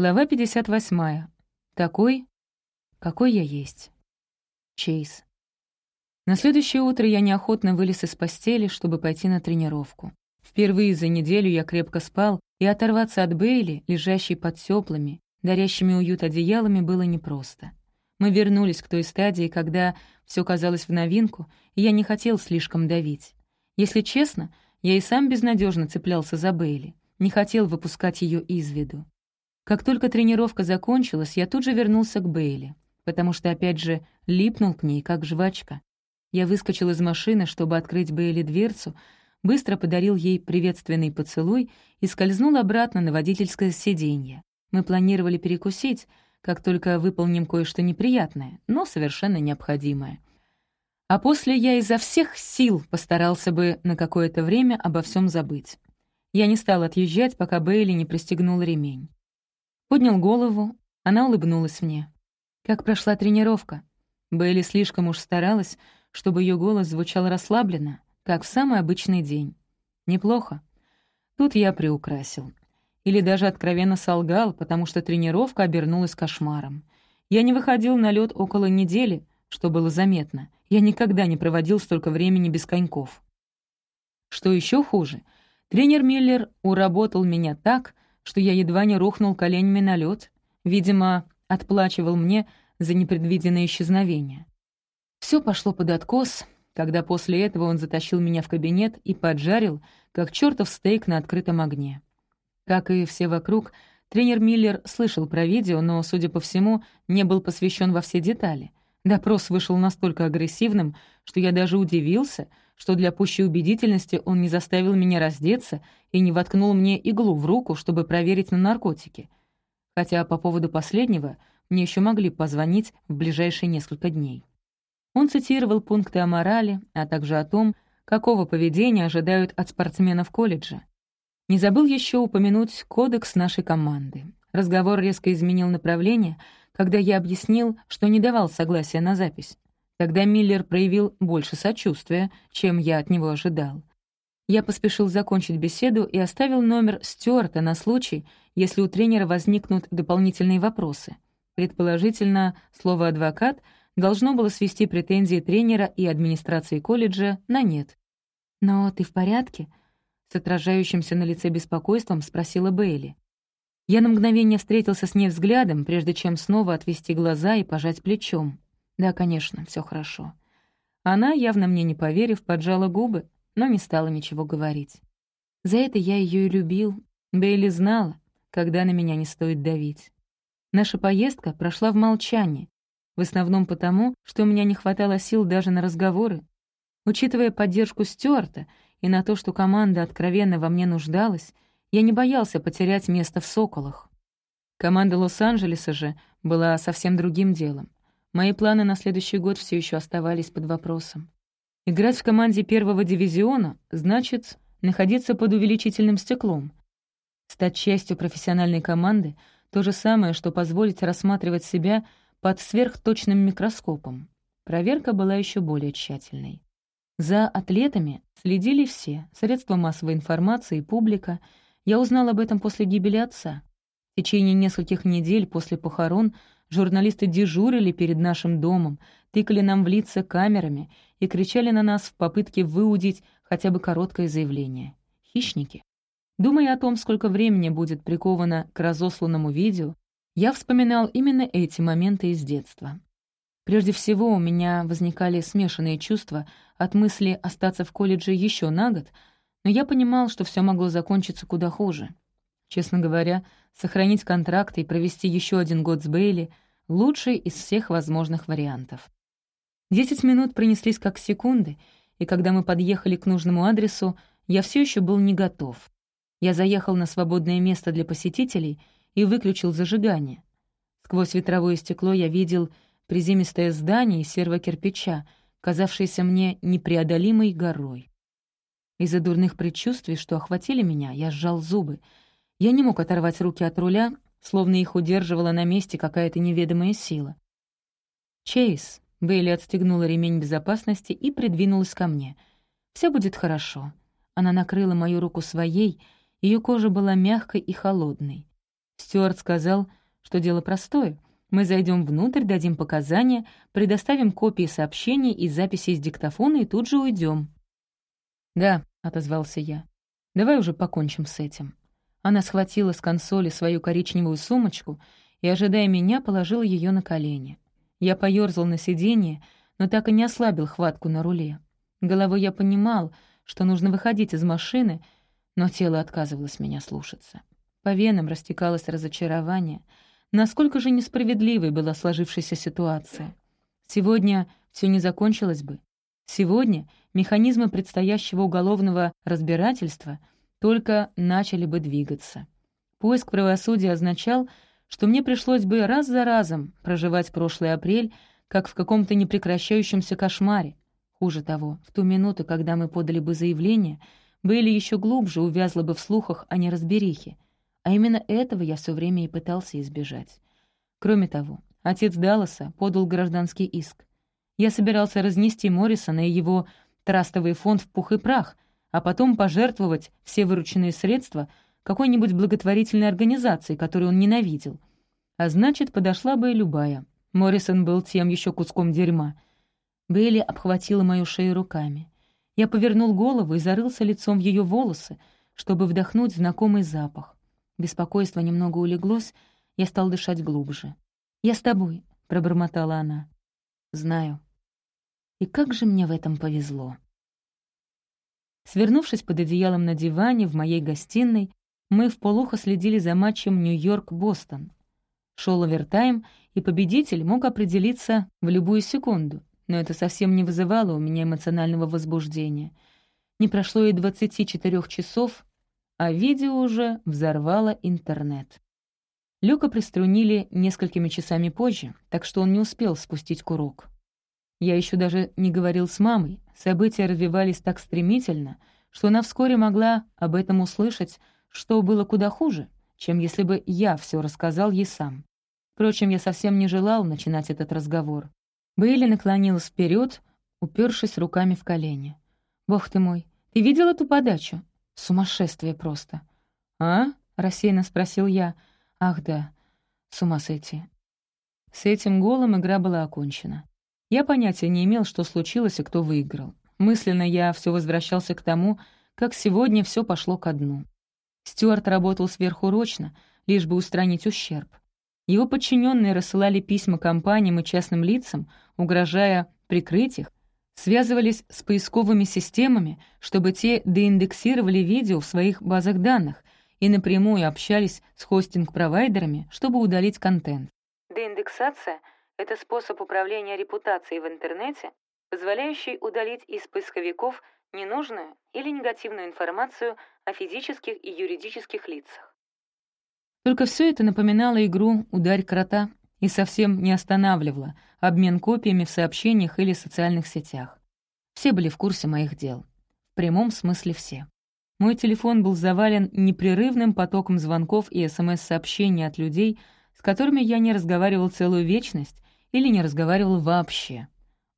Глава 58. Такой, какой я есть. Чейз. На следующее утро я неохотно вылез из постели, чтобы пойти на тренировку. Впервые за неделю я крепко спал, и оторваться от Бейли, лежащей под теплыми, дарящими уют одеялами, было непросто. Мы вернулись к той стадии, когда все казалось в новинку, и я не хотел слишком давить. Если честно, я и сам безнадежно цеплялся за Бейли, не хотел выпускать ее из виду. Как только тренировка закончилась, я тут же вернулся к Бейли, потому что, опять же, липнул к ней, как жвачка. Я выскочил из машины, чтобы открыть Бейли дверцу, быстро подарил ей приветственный поцелуй и скользнул обратно на водительское сиденье. Мы планировали перекусить, как только выполним кое-что неприятное, но совершенно необходимое. А после я изо всех сил постарался бы на какое-то время обо всем забыть. Я не стал отъезжать, пока Бейли не пристегнул ремень. Поднял голову, она улыбнулась мне. Как прошла тренировка? Бейли слишком уж старалась, чтобы ее голос звучал расслабленно, как в самый обычный день. Неплохо. Тут я приукрасил. Или даже откровенно солгал, потому что тренировка обернулась кошмаром. Я не выходил на лед около недели, что было заметно. Я никогда не проводил столько времени без коньков. Что еще хуже, тренер Миллер уработал меня так, что я едва не рухнул коленями на лед. Видимо, отплачивал мне за непредвиденное исчезновение. Все пошло под откос, когда после этого он затащил меня в кабинет и поджарил, как чертов стейк на открытом огне. Как и все вокруг, тренер Миллер слышал про видео, но, судя по всему, не был посвящен во все детали. Допрос вышел настолько агрессивным, что я даже удивился, что для пущей убедительности он не заставил меня раздеться и не воткнул мне иглу в руку, чтобы проверить на наркотики. Хотя по поводу последнего мне еще могли позвонить в ближайшие несколько дней. Он цитировал пункты о морали, а также о том, какого поведения ожидают от спортсменов колледжа. Не забыл еще упомянуть кодекс нашей команды. Разговор резко изменил направление, когда я объяснил, что не давал согласия на запись. Тогда Миллер проявил больше сочувствия, чем я от него ожидал. Я поспешил закончить беседу и оставил номер Стюарта на случай, если у тренера возникнут дополнительные вопросы. Предположительно, слово «адвокат» должно было свести претензии тренера и администрации колледжа на нет. «Но ты в порядке?» С отражающимся на лице беспокойством спросила Бейли. Я на мгновение встретился с ней взглядом, прежде чем снова отвести глаза и пожать плечом. Да, конечно, все хорошо. Она, явно мне не поверив, поджала губы, но не стала ничего говорить. За это я ее и любил. Бейли знала, когда на меня не стоит давить. Наша поездка прошла в молчании, в основном потому, что у меня не хватало сил даже на разговоры. Учитывая поддержку Стюарта и на то, что команда откровенно во мне нуждалась, я не боялся потерять место в «Соколах». Команда Лос-Анджелеса же была совсем другим делом. Мои планы на следующий год все еще оставались под вопросом. Играть в команде первого дивизиона значит находиться под увеличительным стеклом. Стать частью профессиональной команды — то же самое, что позволить рассматривать себя под сверхточным микроскопом. Проверка была еще более тщательной. За атлетами следили все — средства массовой информации публика. Я узнал об этом после гибели отца. В течение нескольких недель после похорон журналисты дежурили перед нашим домом, тыкали нам в лица камерами и кричали на нас в попытке выудить хотя бы короткое заявление. Хищники. Думая о том, сколько времени будет приковано к разосланному видео, я вспоминал именно эти моменты из детства. Прежде всего, у меня возникали смешанные чувства от мысли остаться в колледже еще на год, но я понимал, что все могло закончиться куда хуже. Честно говоря, сохранить контракт и провести еще один год с Бейли — лучший из всех возможных вариантов. Десять минут пронеслись как секунды, и когда мы подъехали к нужному адресу, я все еще был не готов. Я заехал на свободное место для посетителей и выключил зажигание. Сквозь ветровое стекло я видел приземистое здание из серого кирпича, казавшееся мне непреодолимой горой. Из-за дурных предчувствий, что охватили меня, я сжал зубы. Я не мог оторвать руки от руля, словно их удерживала на месте какая-то неведомая сила. «Чейз», — Бейли отстегнула ремень безопасности и придвинулась ко мне. «Все будет хорошо». Она накрыла мою руку своей, ее кожа была мягкой и холодной. Стюарт сказал, что дело простое. Мы зайдем внутрь, дадим показания, предоставим копии сообщений и записей из диктофона и тут же уйдем. «Да», — отозвался я. «Давай уже покончим с этим». Она схватила с консоли свою коричневую сумочку и, ожидая меня, положила ее на колени. Я поёрзал на сиденье, но так и не ослабил хватку на руле. Головой я понимал, что нужно выходить из машины, но тело отказывалось меня слушаться. По венам растекалось разочарование. Насколько же несправедливой была сложившаяся ситуация. Сегодня все не закончилось бы. Сегодня механизмы предстоящего уголовного разбирательства только начали бы двигаться. Поиск правосудия означал, что мне пришлось бы раз за разом проживать прошлый апрель, как в каком-то непрекращающемся кошмаре. Хуже того, в ту минуту, когда мы подали бы заявление, Бейли еще глубже увязла бы в слухах о неразберихе. А именно этого я все время и пытался избежать. Кроме того, отец Далласа подал гражданский иск. Я собирался разнести Моррисона и его трастовый фонд в пух и прах, а потом пожертвовать все вырученные средства какой-нибудь благотворительной организации, которую он ненавидел. А значит, подошла бы и любая. Моррисон был тем еще куском дерьма — Бейли обхватила мою шею руками. Я повернул голову и зарылся лицом в ее волосы, чтобы вдохнуть знакомый запах. Беспокойство немного улеглось, я стал дышать глубже. «Я с тобой», — пробормотала она. «Знаю. И как же мне в этом повезло». Свернувшись под одеялом на диване в моей гостиной, мы в полухо следили за матчем Нью-Йорк-Бостон. Шел овертайм, и победитель мог определиться в любую секунду но это совсем не вызывало у меня эмоционального возбуждения. Не прошло и 24 часов, а видео уже взорвало интернет. Люка приструнили несколькими часами позже, так что он не успел спустить курок. Я еще даже не говорил с мамой, события развивались так стремительно, что она вскоре могла об этом услышать, что было куда хуже, чем если бы я все рассказал ей сам. Впрочем, я совсем не желал начинать этот разговор. Бейли наклонилась вперед, упершись руками в колени. «Бог ты мой, ты видел эту подачу? Сумасшествие просто!» «А?» — рассеянно спросил я. «Ах да, с ума сойти». С этим голом игра была окончена. Я понятия не имел, что случилось и кто выиграл. Мысленно я все возвращался к тому, как сегодня все пошло ко дну. Стюарт работал сверхурочно, лишь бы устранить ущерб. Его подчиненные рассылали письма компаниям и частным лицам, угрожая прикрыть их, связывались с поисковыми системами, чтобы те деиндексировали видео в своих базах данных и напрямую общались с хостинг-провайдерами, чтобы удалить контент. Деиндексация — это способ управления репутацией в интернете, позволяющий удалить из поисковиков ненужную или негативную информацию о физических и юридических лицах. Только все это напоминало игру «Ударь крота» и совсем не останавливало обмен копиями в сообщениях или социальных сетях. Все были в курсе моих дел. В прямом смысле все. Мой телефон был завален непрерывным потоком звонков и СМС-сообщений от людей, с которыми я не разговаривал целую вечность или не разговаривал вообще.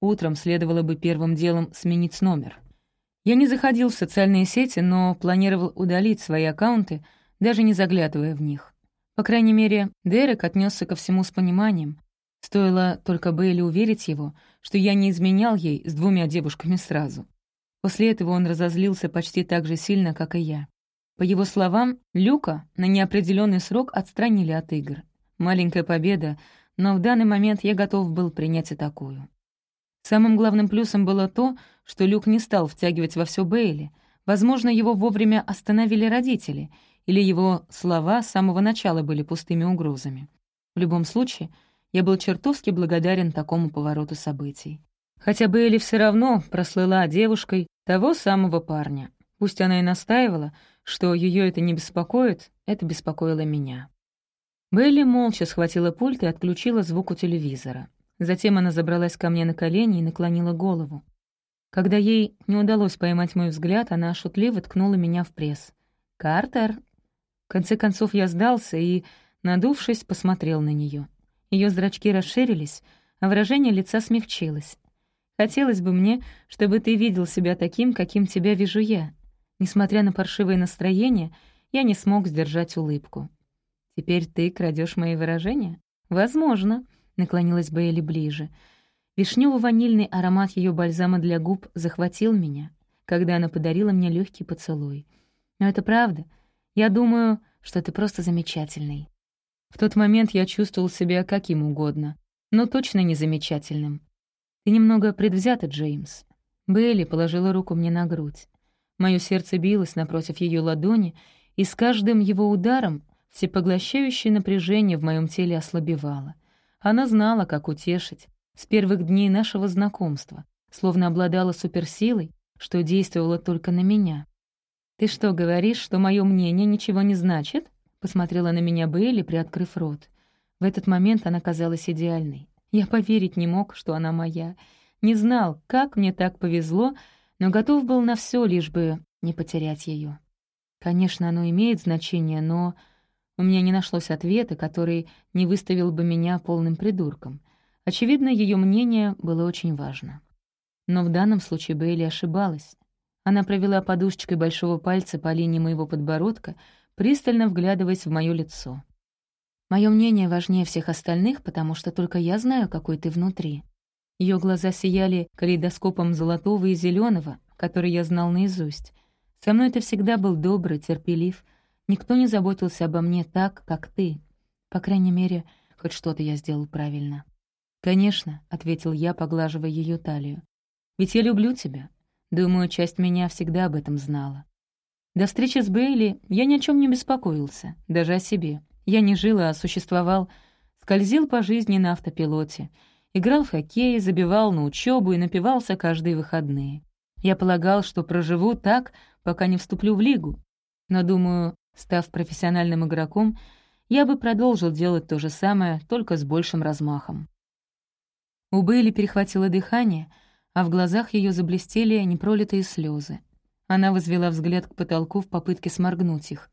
Утром следовало бы первым делом сменить номер. Я не заходил в социальные сети, но планировал удалить свои аккаунты, даже не заглядывая в них. По крайней мере, Дерек отнесся ко всему с пониманием. Стоило только Бейли уверить его, что я не изменял ей с двумя девушками сразу. После этого он разозлился почти так же сильно, как и я. По его словам, Люка на неопределенный срок отстранили от игр. Маленькая победа, но в данный момент я готов был принять и такую. Самым главным плюсом было то, что Люк не стал втягивать во все Бейли. Возможно, его вовремя остановили родители — или его слова с самого начала были пустыми угрозами. В любом случае, я был чертовски благодарен такому повороту событий. Хотя Бейли все равно прослыла девушкой того самого парня. Пусть она и настаивала, что ее это не беспокоит, это беспокоило меня. Бейли молча схватила пульт и отключила звук у телевизора. Затем она забралась ко мне на колени и наклонила голову. Когда ей не удалось поймать мой взгляд, она шутливо ткнула меня в пресс. «Картер, в конце концов я сдался и, надувшись, посмотрел на нее. Ее зрачки расширились, а выражение лица смягчилось. «Хотелось бы мне, чтобы ты видел себя таким, каким тебя вижу я». Несмотря на паршивое настроение, я не смог сдержать улыбку. Теперь ты крадешь мои выражения? Возможно, наклонилась Бейли ближе. Вишнево-ванильный аромат ее бальзама для губ захватил меня, когда она подарила мне легкий поцелуй. Но это правда. Я думаю, что ты просто замечательный. В тот момент я чувствовал себя каким угодно, но точно не замечательным. Ты немного предвзята, Джеймс. Бейли положила руку мне на грудь. Мое сердце билось напротив ее ладони, и с каждым его ударом всепоглощающее напряжение в моем теле ослабевало. Она знала, как утешить, с первых дней нашего знакомства, словно обладала суперсилой, что действовало только на меня. «Ты что, говоришь, что мое мнение ничего не значит?» Посмотрела на меня Бейли, приоткрыв рот. В этот момент она казалась идеальной. Я поверить не мог, что она моя. Не знал, как мне так повезло, но готов был на все, лишь бы не потерять ее. Конечно, оно имеет значение, но у меня не нашлось ответа, который не выставил бы меня полным придурком. Очевидно, ее мнение было очень важно. Но в данном случае Бейли ошибалась. Она провела подушечкой большого пальца по линии моего подбородка, пристально вглядываясь в мое лицо. Мое мнение важнее всех остальных, потому что только я знаю, какой ты внутри». Ее глаза сияли калейдоскопом золотого и зеленого, который я знал наизусть. Со мной ты всегда был добрый, терпелив. Никто не заботился обо мне так, как ты. По крайней мере, хоть что-то я сделал правильно. «Конечно», — ответил я, поглаживая ее талию. «Ведь я люблю тебя. Думаю, часть меня всегда об этом знала. До встречи с Бейли я ни о чем не беспокоился, даже о себе. Я не жил, а существовал. Скользил по жизни на автопилоте. Играл в хоккей, забивал на учебу и напивался каждые выходные. Я полагал, что проживу так, пока не вступлю в лигу. Но, думаю, став профессиональным игроком, я бы продолжил делать то же самое, только с большим размахом. У Бейли перехватило дыхание, а в глазах ее заблестели непролитые слезы. Она возвела взгляд к потолку в попытке сморгнуть их.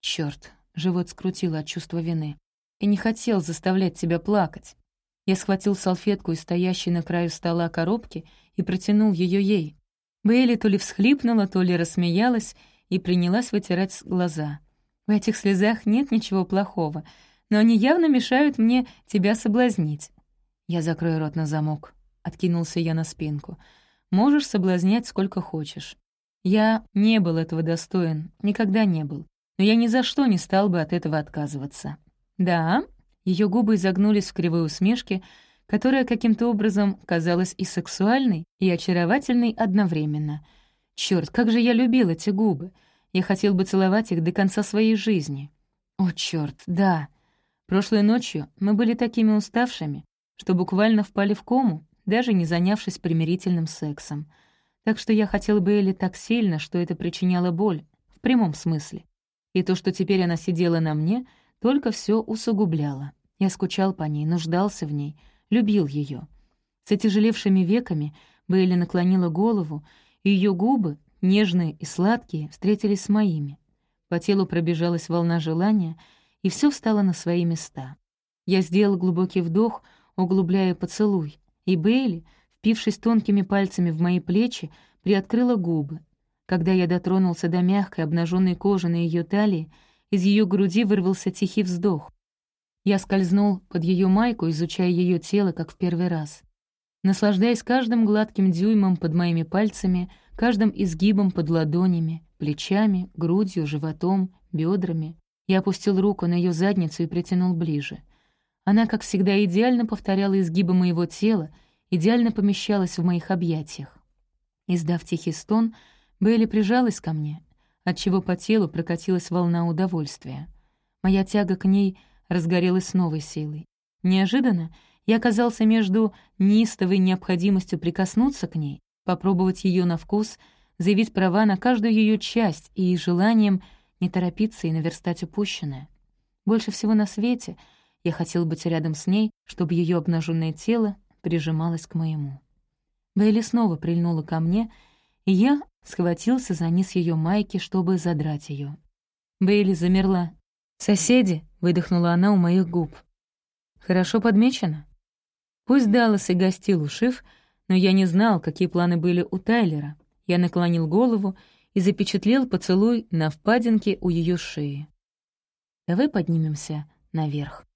Черт, живот скрутило от чувства вины. И не хотел заставлять тебя плакать. Я схватил салфетку из стоящей на краю стола коробки и протянул ее ей. Бейли то ли всхлипнула, то ли рассмеялась и принялась вытирать глаза. В этих слезах нет ничего плохого, но они явно мешают мне тебя соблазнить. «Я закрою рот на замок», — откинулся я на спинку. «Можешь соблазнять сколько хочешь. Я не был этого достоин, никогда не был. Но я ни за что не стал бы от этого отказываться». «Да?» Ее губы изогнулись в кривой усмешке, которая каким-то образом казалась и сексуальной, и очаровательной одновременно. Черт, как же я любил эти губы! Я хотел бы целовать их до конца своей жизни. О, черт, да! Прошлой ночью мы были такими уставшими, что буквально впали в кому, даже не занявшись примирительным сексом. Так что я хотел бы Элли так сильно, что это причиняло боль, в прямом смысле. И то, что теперь она сидела на мне, только все усугубляло. Я скучал по ней, нуждался в ней, любил ее. С отяжелевшими веками Бейли наклонила голову, ее губы, нежные и сладкие, встретились с моими. По телу пробежалась волна желания, и все встало на свои места. Я сделал глубокий вдох, углубляя поцелуй, и Бейли, впившись тонкими пальцами в мои плечи, приоткрыла губы. Когда я дотронулся до мягкой обнаженной кожи на ее талии, из ее груди вырвался тихий вздох. Я скользнул под ее майку, изучая ее тело, как в первый раз. Наслаждаясь каждым гладким дюймом под моими пальцами, каждым изгибом под ладонями, плечами, грудью, животом, бедрами, я опустил руку на ее задницу и притянул ближе — она, как всегда, идеально повторяла изгибы моего тела, идеально помещалась в моих объятиях. Издав тихий стон, Бейли прижалась ко мне, отчего по телу прокатилась волна удовольствия. Моя тяга к ней разгорелась с новой силой. Неожиданно я оказался между неистовой необходимостью прикоснуться к ней, попробовать ее на вкус, заявить права на каждую ее часть и желанием не торопиться и наверстать упущенное. Больше всего на свете — я хотел быть рядом с ней, чтобы ее обнаженное тело прижималось к моему. Бейли снова прильнула ко мне, и я схватился за низ ее майки, чтобы задрать ее. Бейли замерла. «Соседи!» — выдохнула она у моих губ. «Хорошо подмечено. Пусть Даллас и гостил у Шиф, но я не знал, какие планы были у Тайлера. Я наклонил голову и запечатлел поцелуй на впадинке у ее шеи. Давай поднимемся наверх.